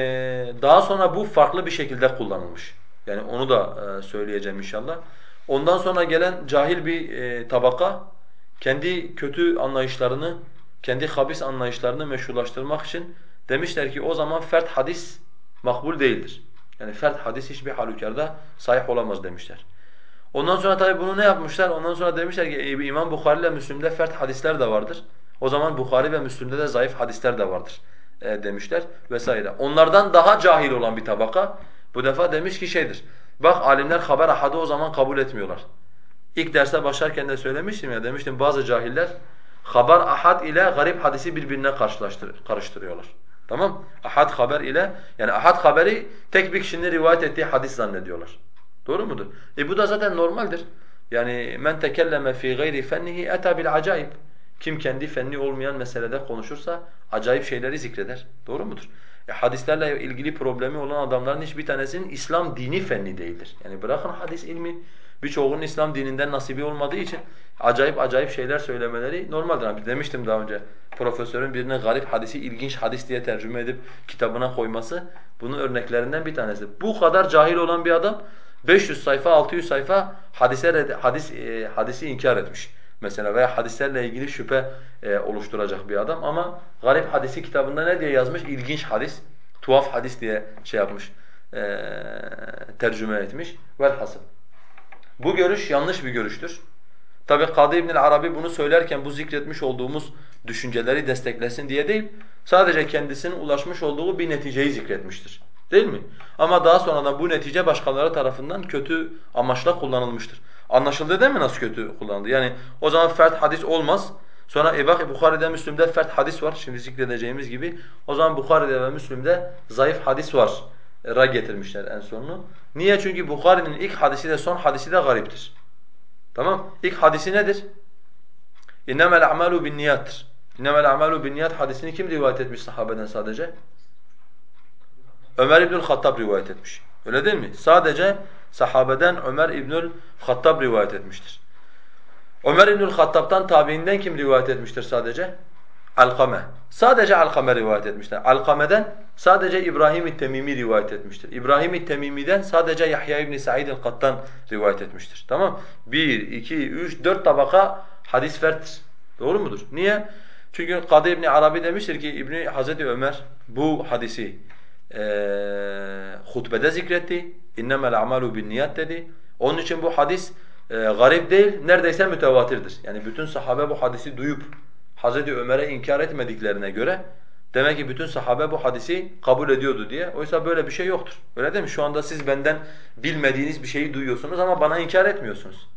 daha sonra bu farklı bir şekilde kullanılmış. Yani onu da e, söyleyeceğim inşallah. Ondan sonra gelen cahil bir e, tabaka kendi kötü anlayışlarını, kendi habis anlayışlarını meşrulaştırmak için demişler ki o zaman fert hadis makbul değildir. Yani fert hadis hiçbir halükarda sahih olamaz demişler. Ondan sonra tabi bunu ne yapmışlar? Ondan sonra demişler ki İmam Bukhari ile Müslim'de fert hadisler de vardır. O zaman Bukhari ve Müslim'de de zayıf hadisler de vardır e, demişler vesaire. Onlardan daha cahil olan bir tabaka bu defa demiş ki şeydir. Bak alimler haber ahadı o zaman kabul etmiyorlar. İlk derse başlarken de söylemiştim ya demiştim bazı cahiller haber ahad ile garip hadisi birbirine karıştırıyorlar. Tamam? Ahad haber ile yani ahad haberi tek bir kişinin rivayet ettiği hadis zannediyorlar. Doğru mudur? E bu da zaten normaldir. Yani men tekelleme fi gayri fennihi eta bil acayip. Kim kendi fenli olmayan meselede konuşursa acayip şeyleri zikreder. Doğru mudur? E, hadislerle ilgili problemi olan adamların hiçbir tanesinin İslam dini fenli değildir. Yani bırakın hadis ilmi, birçoğunun İslam dininden nasibi olmadığı için acayip acayip şeyler söylemeleri normaldir. Hani demiştim daha önce profesörün birine garip hadisi ilginç hadis diye tercüme edip kitabına koyması bunun örneklerinden bir tanesi. Bu kadar cahil olan bir adam 500 sayfa 600 sayfa hadise hadis e, hadisi inkar etmiş mesela veya hadislerle ilgili şüphe e, oluşturacak bir adam ama garip hadisi kitabında ne diye yazmış? İlginç hadis, tuhaf hadis diye şey yapmış, e, tercüme etmiş. Velhasıl. Bu görüş yanlış bir görüştür. Tabi Kadı İbn Arabi bunu söylerken bu zikretmiş olduğumuz düşünceleri desteklesin diye değil, sadece kendisinin ulaşmış olduğu bir neticeyi zikretmiştir. Değil mi? Ama daha sonradan bu netice başkaları tarafından kötü amaçla kullanılmıştır. Anlaşıldı değil mi nasıl kötü kullanıldı? Yani o zaman fert hadis olmaz. Sonra e bak Bukhari'de Müslim'de fert hadis var şimdi zikredeceğimiz gibi. O zaman Bukhari'de ve Müslim'de zayıf hadis var. Ra getirmişler en sonunu. Niye? Çünkü Bukhari'nin ilk hadisi de son hadisi de gariptir. Tamam? İlk hadisi nedir? İnnemel a'malu bin niyattir. İnnemel a'malu bin niyat hadisini kim rivayet etmiş sahabeden sadece? Ömer İbnül Hattab rivayet etmiş. Öyle değil mi? Sadece sahabeden Ömer İbnül Hattab rivayet etmiştir. Ömer İbnül Hattab'tan tabiinden kim rivayet etmiştir sadece? Alkame. Sadece Alkame rivayet etmiştir. Alkame'den sadece İbrahim-i Temimi rivayet etmiştir. İbrahim-i Temimi'den sadece Yahya İbn Sa'id el-Kattan rivayet etmiştir. Tamam? Bir, iki, üç, dört tabaka hadis ferttir. Doğru mudur? Niye? Çünkü Kadı İbn Arabi demiştir ki İbn Hazreti Ömer bu hadisi e, hutbede zikretti. İnnemel a'malu binniyat dedi. Onun için bu hadis e, garip değil, neredeyse mütevatirdir. Yani bütün sahabe bu hadisi duyup Hazreti Ömer'e inkar etmediklerine göre demek ki bütün sahabe bu hadisi kabul ediyordu diye. Oysa böyle bir şey yoktur. Öyle değil mi? Şu anda siz benden bilmediğiniz bir şeyi duyuyorsunuz ama bana inkar etmiyorsunuz.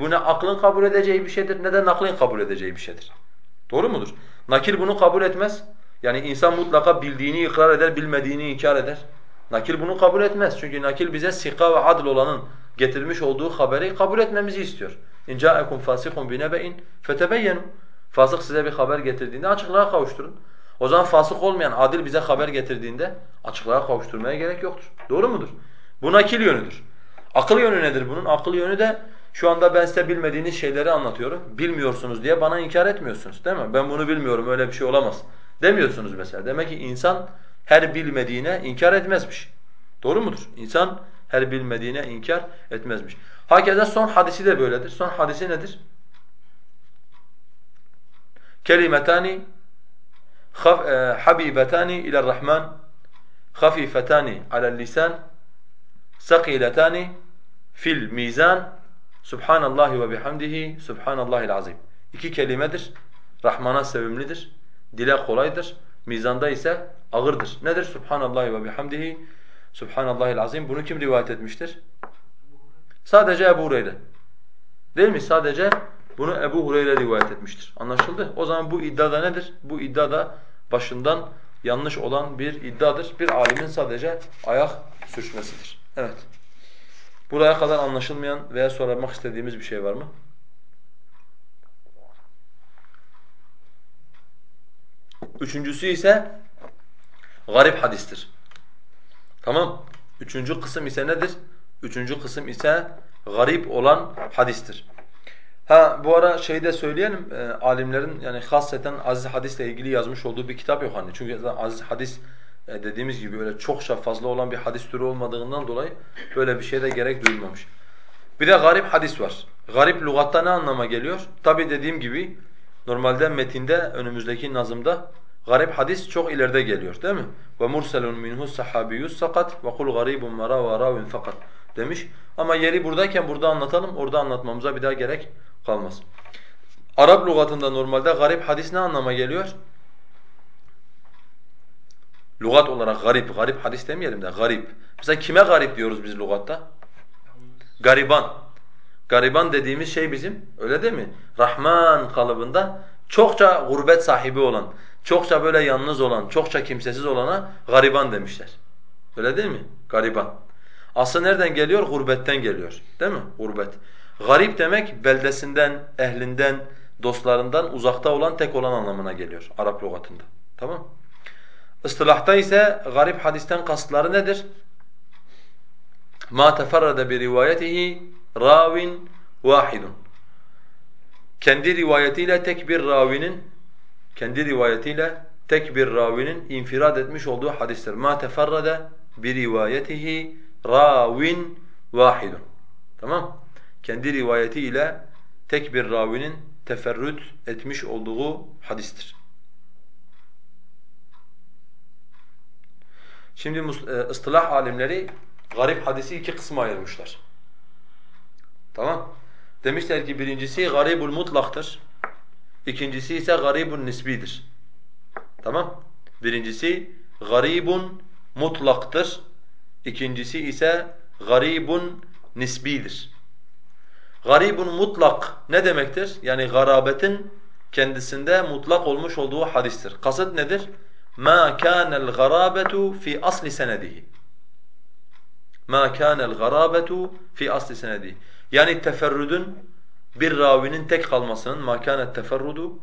Bu ne aklın kabul edeceği bir şeydir ne de naklin kabul edeceği bir şeydir. Doğru mudur? Nakil bunu kabul etmez. Yani insan mutlaka bildiğini ikrar eder, bilmediğini inkar eder. Nakil bunu kabul etmez. Çünkü nakil bize sika ve adl olanın getirmiş olduğu haberi kabul etmemizi istiyor. İn ca'akum fasiqun binebe'in fetebeyyenu. Fasık size bir haber getirdiğinde açıklığa kavuşturun. O zaman fasık olmayan adil bize haber getirdiğinde açıklığa kavuşturmaya gerek yoktur. Doğru mudur? Bu nakil yönüdür. Akıl yönü nedir bunun? Akıl yönü de şu anda ben size bilmediğiniz şeyleri anlatıyorum. Bilmiyorsunuz diye bana inkar etmiyorsunuz değil mi? Ben bunu bilmiyorum öyle bir şey olamaz demiyorsunuz mesela. Demek ki insan her bilmediğine inkar etmezmiş. Doğru mudur? İnsan her bilmediğine inkar etmezmiş. Hakeza son hadisi de böyledir. Son hadisi nedir? Kelimetani e, habibetani ila rahman hafifetani alel lisan sakiletani fil mizan subhanallahi ve bihamdihi subhanallahil azim. İki kelimedir. Rahmana sevimlidir. Dile kolaydır. Mizanda ise ağırdır. Nedir? Subhanallahi ve bihamdihi. Subhanallahil azim. Bunu kim rivayet etmiştir? Sadece Ebu Hureyre. Değil mi? Sadece bunu Ebu Hureyre rivayet etmiştir. Anlaşıldı? O zaman bu iddia da nedir? Bu iddia da başından yanlış olan bir iddiadır. Bir alimin sadece ayak sürçmesidir. Evet. Buraya kadar anlaşılmayan veya sormak istediğimiz bir şey var mı? Üçüncüsü ise garip hadistir. Tamam. Üçüncü kısım ise nedir? Üçüncü kısım ise garip olan hadistir. Ha bu ara şey de söyleyelim e, alimlerin yani hasreten aziz hadisle ilgili yazmış olduğu bir kitap yok hani. Çünkü aziz hadis e, dediğimiz gibi öyle çokça fazla olan bir hadis türü olmadığından dolayı böyle bir şey de gerek duyulmamış. Bir de garip hadis var. Garip lügatta ne anlama geliyor? Tabi dediğim gibi normalde metinde önümüzdeki nazımda Garip hadis çok ileride geliyor değil mi? Ve murselun minhu sahabiyyus sakat ve kul garibun mara ve ravin fakat demiş. Ama yeri buradayken burada anlatalım. Orada anlatmamıza bir daha gerek kalmaz. Arap lügatında normalde garip hadis ne anlama geliyor? Lugat olarak garip, garip hadis demeyelim de garip. Mesela kime garip diyoruz biz lügatta? Gariban. Gariban dediğimiz şey bizim öyle değil mi? Rahman kalıbında çokça gurbet sahibi olan, çokça böyle yalnız olan, çokça kimsesiz olana gariban demişler. Öyle değil mi? Gariban. Aslı nereden geliyor? Gurbetten geliyor. Değil mi? Gurbet. Garip demek beldesinden, ehlinden, dostlarından uzakta olan, tek olan anlamına geliyor Arap lügatında. Tamam? Istılahta ise garip hadisten kastları nedir? Ma teferrede bi rivayetihi ravin vahidun. Kendi rivayetiyle tek bir ravinin kendi rivayetiyle tek bir ravinin infirad etmiş olduğu hadistir. Ma teferrede bi rivayetihi ravin vahidun. Tamam? Kendi rivayetiyle tek bir ravinin teferrüt etmiş olduğu hadistir. Şimdi e, ıstılah alimleri garip hadisi iki kısma ayırmışlar. Tamam? Demişler ki birincisi garibul mutlaktır. İkincisi ise garibun nisbidir. Tamam? Birincisi garibun mutlaktır. İkincisi ise garibun nisbidir. Garibun mutlak ne demektir? Yani garabetin kendisinde mutlak olmuş olduğu hadistir. Kasıt nedir? مَا كَانَ الْغَرَابَةُ فِي أَصْلِ سَنَدِهِ مَا كَانَ الْغَرَابَةُ فِي أَصْلِ سَنَدِهِ Yani teferrüdün bir ravinin tek kalmasının makanet teferrudu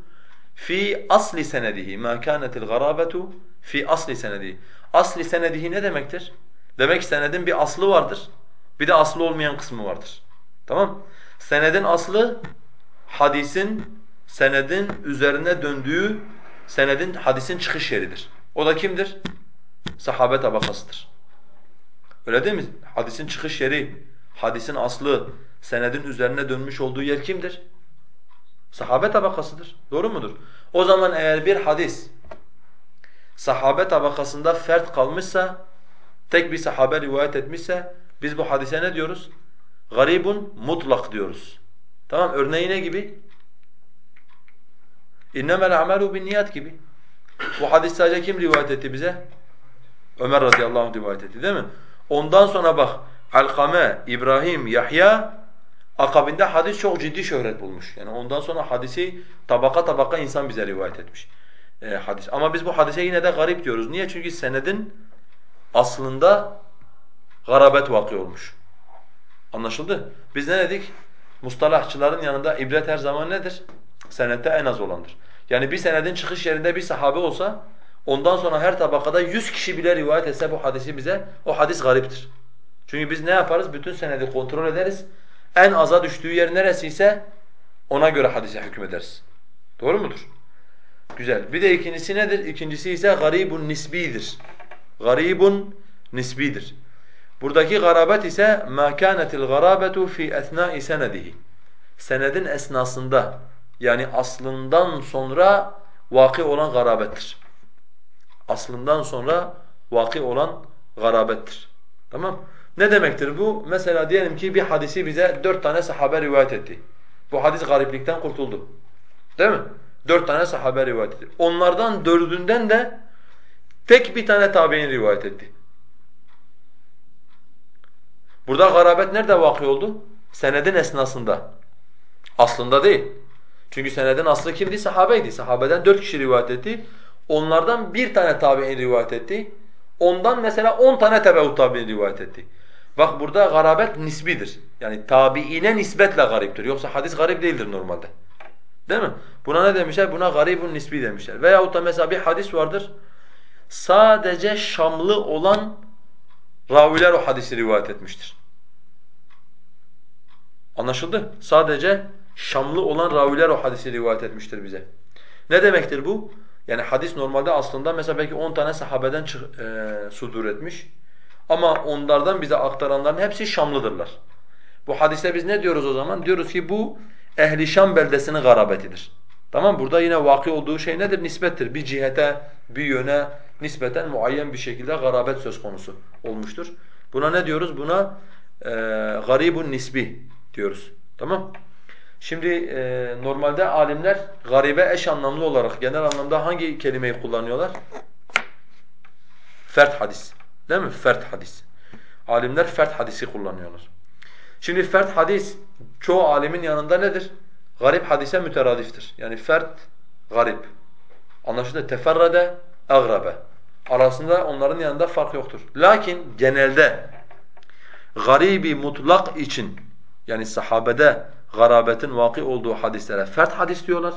fi asli senedihi makanetil garabetu fi asli senedihi. Asli senedihi ne demektir? Demek senedin bir aslı vardır. Bir de aslı olmayan kısmı vardır. Tamam? Senedin aslı hadisin senedin üzerine döndüğü senedin hadisin çıkış yeridir. O da kimdir? Sahabe tabakasıdır. Öyle değil mi? Hadisin çıkış yeri, hadisin aslı, senedin üzerine dönmüş olduğu yer kimdir? Sahabe tabakasıdır. Doğru mudur? O zaman eğer bir hadis sahabe tabakasında fert kalmışsa, tek bir sahabe rivayet etmişse biz bu hadise ne diyoruz? Garibun mutlak diyoruz. Tamam örneği ne gibi? İnnemel amelu bin niyat gibi. Bu hadis sadece kim rivayet etti bize? Ömer radıyallahu anh rivayet etti değil mi? Ondan sonra bak Alkame, İbrahim, Yahya akabinde hadis çok ciddi şöhret bulmuş. Yani ondan sonra hadisi tabaka tabaka insan bize rivayet etmiş. E, hadis. Ama biz bu hadise yine de garip diyoruz. Niye? Çünkü senedin aslında garabet vakı olmuş. Anlaşıldı? Biz ne dedik? Mustalahçıların yanında ibret her zaman nedir? Senette en az olandır. Yani bir senedin çıkış yerinde bir sahabe olsa ondan sonra her tabakada yüz kişi bile rivayet etse bu hadisi bize o hadis gariptir. Çünkü biz ne yaparız? Bütün senedi kontrol ederiz. En aza düştüğü yer neresiyse ona göre hadise hükmederiz. Doğru mudur? Güzel. Bir de ikincisi nedir? İkincisi ise garibun nisbidir. Garibun nisbidir. Buradaki garabet ise مَا كَانَتِ الْغَرَابَةُ فِي اَثْنَاءِ سَنَدِهِ Senedin esnasında yani aslından sonra vaki olan garabettir. Aslından sonra vaki olan garabettir. Tamam? ne demektir bu? Mesela diyelim ki bir hadisi bize dört tane sahabe rivayet etti. Bu hadis gariplikten kurtuldu. Değil mi? Dört tane sahabe rivayet etti. Onlardan dördünden de tek bir tane tabi'in rivayet etti. Burada garabet nerede vakı oldu? Senedin esnasında. Aslında değil. Çünkü senedin aslı kimdi? Sahabeydi. Sahabeden dört kişi rivayet etti. Onlardan bir tane tabi'in rivayet etti. Ondan mesela on tane tebeut tabi'in rivayet etti. Bak burada garabet nisbidir. Yani tabiine nisbetle gariptir. Yoksa hadis garip değildir normalde. Değil mi? Buna ne demişler? Buna garibun nisbi demişler. Veyahut da mesela bir hadis vardır. Sadece Şamlı olan raviler o hadisi rivayet etmiştir. Anlaşıldı? Sadece Şamlı olan raviler o hadisi rivayet etmiştir bize. Ne demektir bu? Yani hadis normalde aslında mesela belki 10 tane sahabeden e, sudur etmiş. Ama onlardan bize aktaranların hepsi Şamlıdırlar. Bu hadiste biz ne diyoruz o zaman? Diyoruz ki bu ehli Şam beldesinin garabetidir. Tamam Burada yine vaki olduğu şey nedir? Nispettir. Bir cihete, bir yöne nispeten muayyen bir şekilde garabet söz konusu olmuştur. Buna ne diyoruz? Buna e, garibun nisbi diyoruz. Tamam? Şimdi e, normalde alimler garibe eş anlamlı olarak genel anlamda hangi kelimeyi kullanıyorlar? Fert hadis. Değil mi? Fert hadis. Alimler fert hadisi kullanıyorlar. Şimdi fert hadis çoğu alimin yanında nedir? Garip hadise müteradiftir. Yani fert, garip. Anlaşıldı? Teferrade, agrabe. Arasında onların yanında fark yoktur. Lakin genelde garibi mutlak için yani sahabede garabetin vaki olduğu hadislere fert hadis diyorlar.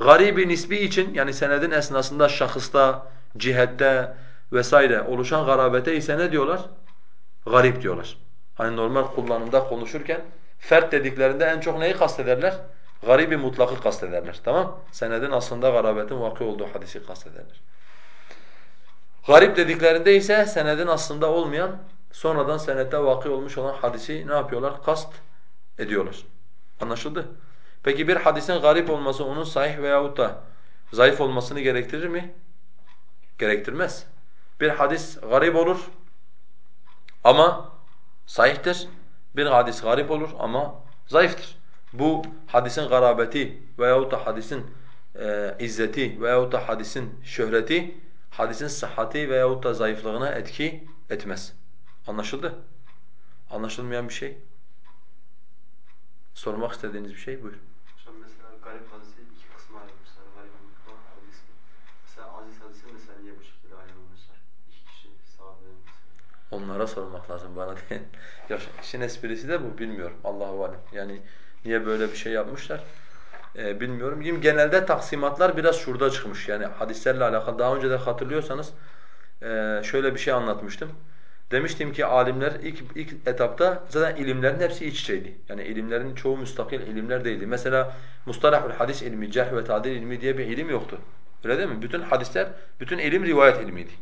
Garibi nisbi için yani senedin esnasında şahısta, cihette vesaire oluşan garabete ise ne diyorlar? Garip diyorlar. Hani normal kullanımda konuşurken fert dediklerinde en çok neyi kastederler? Garibi mutlakı kastederler. Tamam? Senedin aslında garabetin vakı olduğu hadisi kastederler. Garip dediklerinde ise senedin aslında olmayan, sonradan senette vakı olmuş olan hadisi ne yapıyorlar? Kast ediyorlar. Anlaşıldı? Peki bir hadisin garip olması onun sahih veyahut da zayıf olmasını gerektirir mi? Gerektirmez. Bir hadis garip olur ama sahihtir. Bir hadis garip olur ama zayıftır. Bu hadisin garabeti veyahut da hadisin e, izzeti veyahut da hadisin şöhreti hadisin sıhhati veyahut da zayıflığına etki etmez. Anlaşıldı? Anlaşılmayan bir şey? Sormak istediğiniz bir şey buyur. Hocam mesela garip hadisi iki kısma ayrılmışlar. Garip mutlak hadis. Mesela aziz hadisi mesela niye bu şekilde ayrılmışlar? İki kişi sahabenin mesela. Onlara sormak lazım bana değil. Ya işin esprisi de bu bilmiyorum. Allahu alem. Yani niye böyle bir şey yapmışlar? Ee, bilmiyorum. Yine genelde taksimatlar biraz şurada çıkmış. Yani hadislerle alakalı daha önce de hatırlıyorsanız e, şöyle bir şey anlatmıştım. Demiştim ki alimler ilk ilk etapta zaten ilimlerin hepsi iç içeydi. Yani ilimlerin çoğu müstakil ilimler değildi. Mesela mustalahul hadis ilmi, cerh ve tadil ilmi diye bir ilim yoktu. Öyle değil mi? Bütün hadisler, bütün ilim rivayet ilmiydi.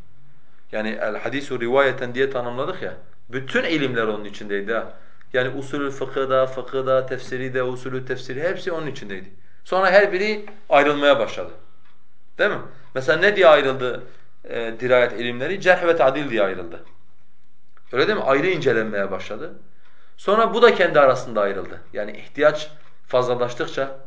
Yani el hadisu rivayeten diye tanımladık ya. Bütün ilimler onun içindeydi ha. Yani usulü fıkıhda, fıkıhda, tefsiri de, usulü tefsiri hepsi onun içindeydi. Sonra her biri ayrılmaya başladı. Değil mi? Mesela ne diye ayrıldı e, dirayet ilimleri? Cerh ve tadil diye ayrıldı. Öyle değil mi? Ayrı incelenmeye başladı. Sonra bu da kendi arasında ayrıldı. Yani ihtiyaç fazlalaştıkça,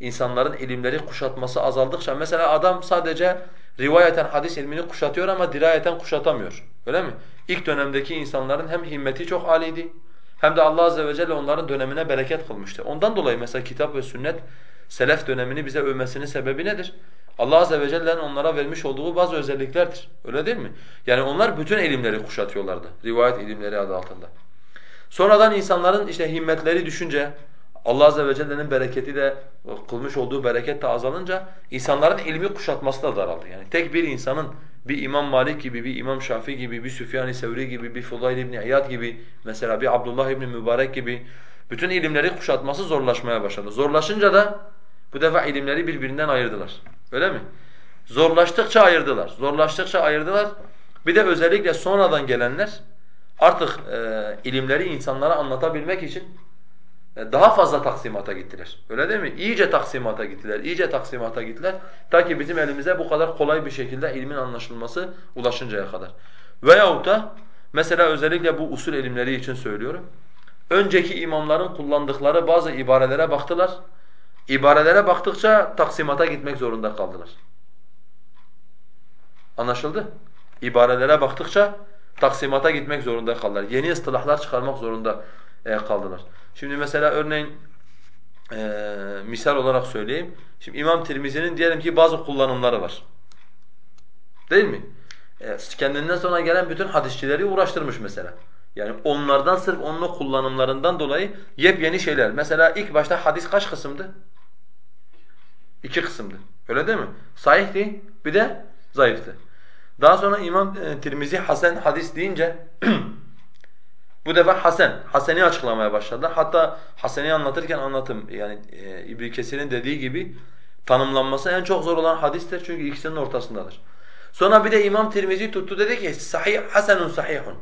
insanların ilimleri kuşatması azaldıkça, mesela adam sadece rivayeten hadis ilmini kuşatıyor ama dirayeten kuşatamıyor. Öyle mi? İlk dönemdeki insanların hem himmeti çok aliydi, hem de Allah azze ve celle onların dönemine bereket kılmıştı. Ondan dolayı mesela kitap ve sünnet selef dönemini bize övmesinin sebebi nedir? Allah azze ve celle'nin onlara vermiş olduğu bazı özelliklerdir. Öyle değil mi? Yani onlar bütün ilimleri kuşatıyorlardı. Rivayet ilimleri adı altında. Sonradan insanların işte himmetleri düşünce, Allah azze ve celle'nin bereketi de kılmış olduğu bereket de azalınca insanların ilmi kuşatması da daraldı. Yani tek bir insanın bir İmam Malik gibi, bir İmam Şafii gibi, bir Süfyan-ı Sevri gibi, bir Fudayl ibn İyad gibi, mesela bir Abdullah ibn Mübarek gibi bütün ilimleri kuşatması zorlaşmaya başladı. Zorlaşınca da bu defa ilimleri birbirinden ayırdılar. Öyle mi? Zorlaştıkça ayırdılar. Zorlaştıkça ayırdılar. Bir de özellikle sonradan gelenler artık e, ilimleri insanlara anlatabilmek için e, daha fazla taksimata gittiler. Öyle değil mi? İyice taksimata gittiler, iyice taksimata gittiler. Ta ki bizim elimize bu kadar kolay bir şekilde ilmin anlaşılması ulaşıncaya kadar. Veyahut da mesela özellikle bu usul ilimleri için söylüyorum. Önceki imamların kullandıkları bazı ibarelere baktılar. İbarelere baktıkça taksimata gitmek zorunda kaldılar. Anlaşıldı? İbarelere baktıkça taksimata gitmek zorunda kaldılar. Yeni ıstılahlar çıkarmak zorunda e, kaldılar. Şimdi mesela örneğin e, misal olarak söyleyeyim. Şimdi İmam Tirmizi'nin diyelim ki bazı kullanımları var. Değil mi? E, kendinden sonra gelen bütün hadisçileri uğraştırmış mesela. Yani onlardan sırf onun kullanımlarından dolayı yepyeni şeyler. Mesela ilk başta hadis kaç kısımdı? İki kısımdı. Öyle değil mi? Sahihti bir de zayıftı. Daha sonra İmam Tirmizi Hasan hadis deyince bu defa Hasan, Hasan'ı açıklamaya başladılar. Hatta Hasan'ı anlatırken anlatım yani e, İbn Kesir'in dediği gibi tanımlanması en çok zor olan hadistir çünkü ikisinin ortasındadır. Sonra bir de İmam Tirmizi tuttu dedi ki sahih hasenun sahihun.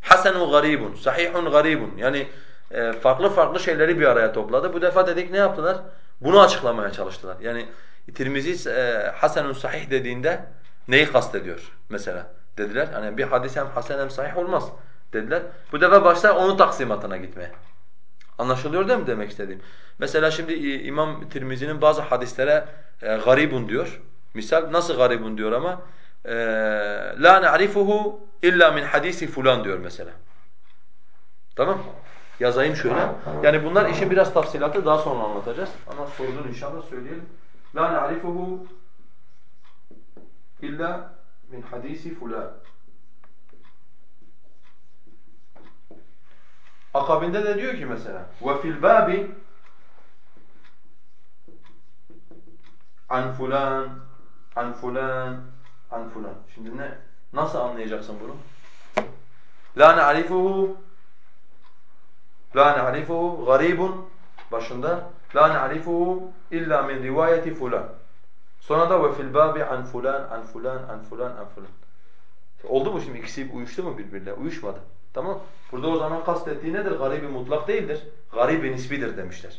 Hasenun garibun, sahihun garibun. Yani e, farklı farklı şeyleri bir araya topladı. Bu defa dedik ne yaptılar? Bunu açıklamaya çalıştılar. Yani Tirmizi e, hasenun sahih dediğinde neyi kastediyor mesela? Dediler. Hani bir hadis hem hasen hem sahih olmaz dediler. Bu defa başlar onun taksimatına gitmeye. Anlaşılıyor değil mi demek istediğim? Mesela şimdi İmam Tirmizi'nin bazı hadislere e, garibun diyor. Misal nasıl garibun diyor ama e, la na'rifuhu illa min hadisi fulan diyor mesela. Tamam? Yazayım şöyle. Yani bunlar işin biraz tafsilatı daha sonra anlatacağız. Ama sorduğun inşallah söyleyelim. La na'rifuhu illa min hadisi fulan. Akabinde de diyor ki mesela ve fil babi an fulan an fulan an fulan. Şimdi ne nasıl anlayacaksın bunu? La na'rifuhu La na'rifuhu garibun başında La na'rifuhu illa min rivayeti fulan. Sonra da ve fil babi an fulan an fulan an fulan an fulan. Oldu mu şimdi ikisi uyuştu mu birbirine? Uyuşmadı. Tamam. Burada o zaman kastettiği nedir? Garibi mutlak değildir. Garibi nisbidir demişler.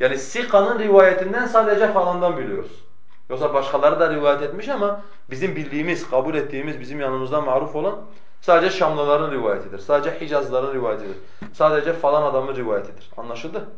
Yani Sika'nın rivayetinden sadece falandan biliyoruz. Yoksa başkaları da rivayet etmiş ama bizim bildiğimiz, kabul ettiğimiz, bizim yanımızda maruf olan sadece Şamlıların rivayetidir. Sadece Hicazlıların rivayetidir. Sadece falan adamın rivayetidir. Anlaşıldı?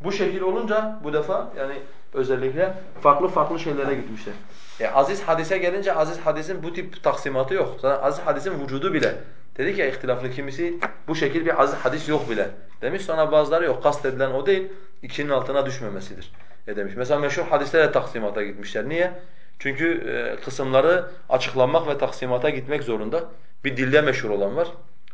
Bu şekil olunca bu defa yani özellikle farklı farklı şeylere gitmişler. E, aziz hadise gelince aziz hadisin bu tip taksimatı yok. Zaten aziz hadisin vücudu bile. Dedi ki ihtilaflı kimisi bu şekil bir hadis yok bile. Demiş sonra bazıları yok. Kast edilen o değil, ikinin altına düşmemesidir. E demiş. Mesela meşhur hadislerle taksimata gitmişler. Niye? Çünkü e, kısımları açıklanmak ve taksimata gitmek zorunda. Bir dilde meşhur olan var,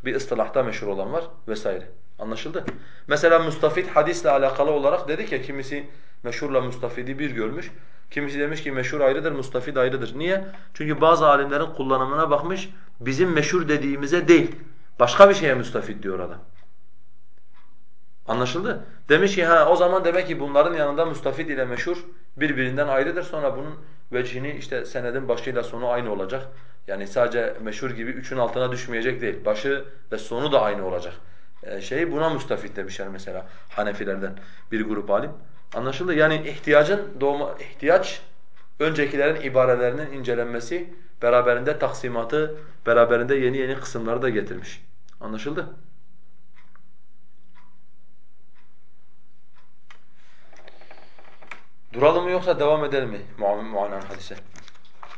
bir ıstılahta meşhur olan var vesaire. Anlaşıldı? Mesela mustafid hadisle alakalı olarak dedik ya kimisi meşhurla mustafidi bir görmüş. Kimisi demiş ki meşhur ayrıdır, mustafid ayrıdır. Niye? Çünkü bazı alimlerin kullanımına bakmış, bizim meşhur dediğimize değil, başka bir şeye mustafid diyor adam. Anlaşıldı? Demiş ki ha o zaman demek ki bunların yanında mustafid ile meşhur birbirinden ayrıdır. Sonra bunun vecihini işte senedin başıyla sonu aynı olacak. Yani sadece meşhur gibi üçün altına düşmeyecek değil. Başı ve sonu da aynı olacak. Ee, şey buna mustafid demişler mesela Hanefilerden bir grup alim. Anlaşıldı? Yani ihtiyacın doğma ihtiyaç öncekilerin ibarelerinin incelenmesi beraberinde taksimatı, beraberinde yeni yeni kısımları da getirmiş. Anlaşıldı? Duralım mı yoksa devam edelim mi muanan hadise?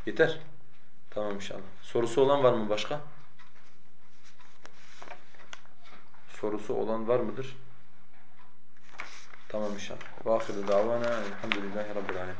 Yeter. Tamam inşallah. Sorusu olan var mı başka? Sorusu olan var mıdır? تمام إن شاء الله. وآخر دعوانا الحمد لله رب العالمين.